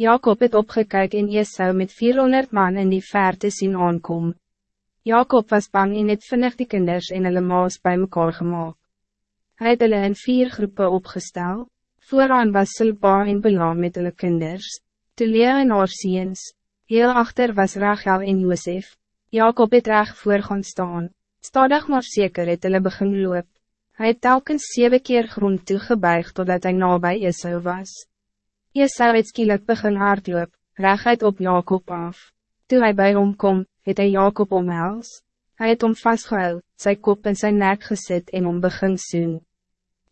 Jacob het opgekyk en Esau met 400 man in die verte sien aankom. Jacob was bang en het vinnig die kinders en hulle maas by mekaar gemaakt. Hy het hulle in vier groepen opgestel. Vooraan was Silpa en Bela met hulle kinders. Toe Lea en haar seens. Heel achter was Rachel en Josef. Jacob het reg voor gaan staan. Stadig maar zeker het hulle begin loop. Hy het telkens zeven keer grond toegebuig totdat hij nabij Esau was. Esau het skielik begin hardloop, reguit op Jacob af. Toe hij bij hom kom, het hy Jacob omhels. Hij het om vastgehuil, sy kop in zijn nek gezet en om begin soen.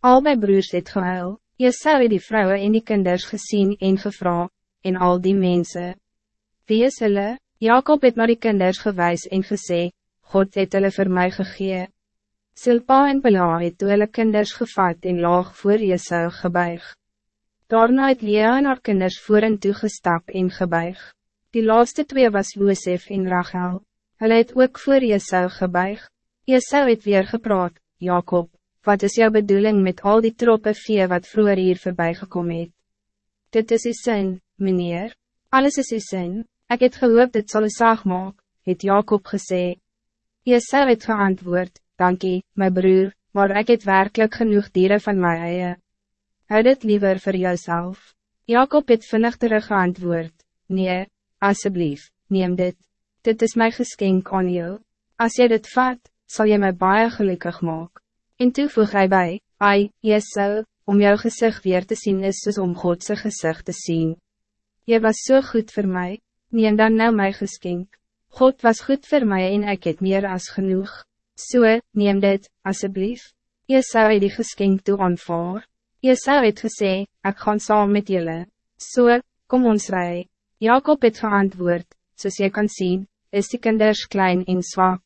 Al my broers het gehuil, Esau het die vrouwen en die kinders gezien en gevra, en al die mensen. Wie is hulle? Jacob het naar die kinders gewijs en gesê, God het hulle vir my gegee. Silpa en Bela het toe hulle kinders gevat en laag voor Esau gebuig. Daarna het Lea en haar kinders voor en toe gestap en gebuig. Die laatste twee was Josef en Rachel. Hulle het ook voor Esau gebuig. Esau het weer gepraat, Jacob, wat is jouw bedoeling met al die troppe vee wat vroeger hier voorbij gekomen het? Dit is die sin, meneer. Alles is die sin. Ik het gehoop dit zal een zaag maak, het Jacob gesê. Esau het geantwoord, dankie, mijn broer, maar ik het werkelijk genoeg dieren van my eie. Houd het liever voor jouzelf. Jacob het vinnig terug geantwoord, nee, alsjeblieft, neem dit. Dit is mijn geschenk aan jou. Als je dit vat, zal je mij baie gelukkig maken. En toe voeg hy by, ai, Jesu, om jouw gezicht weer te zien is soos om Godse gezicht te zien. Je was zo so goed voor mij, neem dan nou mijn geschenk. God was goed voor mij en ik het meer als genoeg. So, neem dit, alsjeblieft. Jesu het die geschenk toe aanvaar. Esau het gesê, ek gaan saam met julle. So, kom ons rij. Jacob het geantwoord, soos jy kan zien, is die kinders klein en zwak.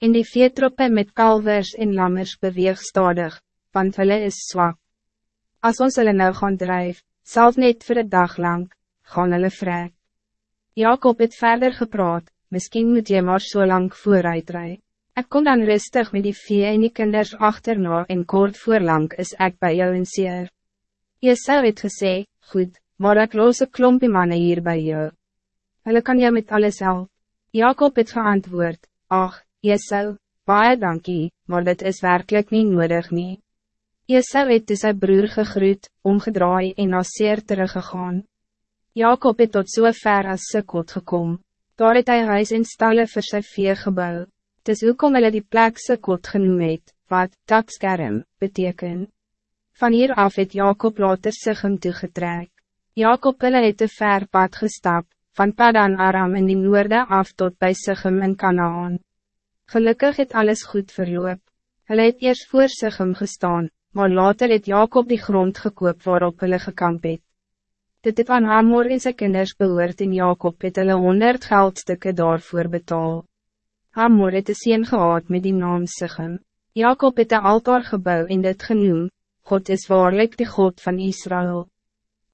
En die veetroppe met kalvers en lammers beweeg stadig, want hulle is zwak. Als ons hulle nou gaan drijf, zelf net voor een dag lang, gaan hulle vrek. Jacob het verder gepraat, misschien moet je maar zo so lang vooruit rijden. Ik kom dan rustig met die vee en die kinders achterna en kort voorlang is ik bij jou in seer. Jesu het gesê, goed, maar ik los een klompie mannen hier bij jou. Hulle kan jou met alles help. Jacob het geantwoord, ach, Jesu, baie dankie, maar dit is werkelijk niet nodig nie. Jesu het dus sy broer gegroet, omgedraai en na seer teruggegaan. Jacob het tot so ver as Sikkot gekom, daar het hy huis en stalle vir sy vee gebouwd. Dis hoekom hulle die plek kot genoem het, wat takskerm beteken. Van hier af het Jacob later Sichem toegetrek. Jacob hulle het een ver pad gestap, van Padan Aram in die noorde af tot bij Sichem in Kanaan. Gelukkig het alles goed verloop. Hulle het eerst voor Sichem gestaan, maar later het Jacob die grond gekoop waarop hulle gekamp het. Dit het aan Hamor en sy kinders behoort en Jacob het hulle honderd geldstukken daarvoor betaal. Hamor het een sien gehad met die naam Sichem. Jacob het een altaar gebouw in dit genoem, God is waarlijk de God van Israël.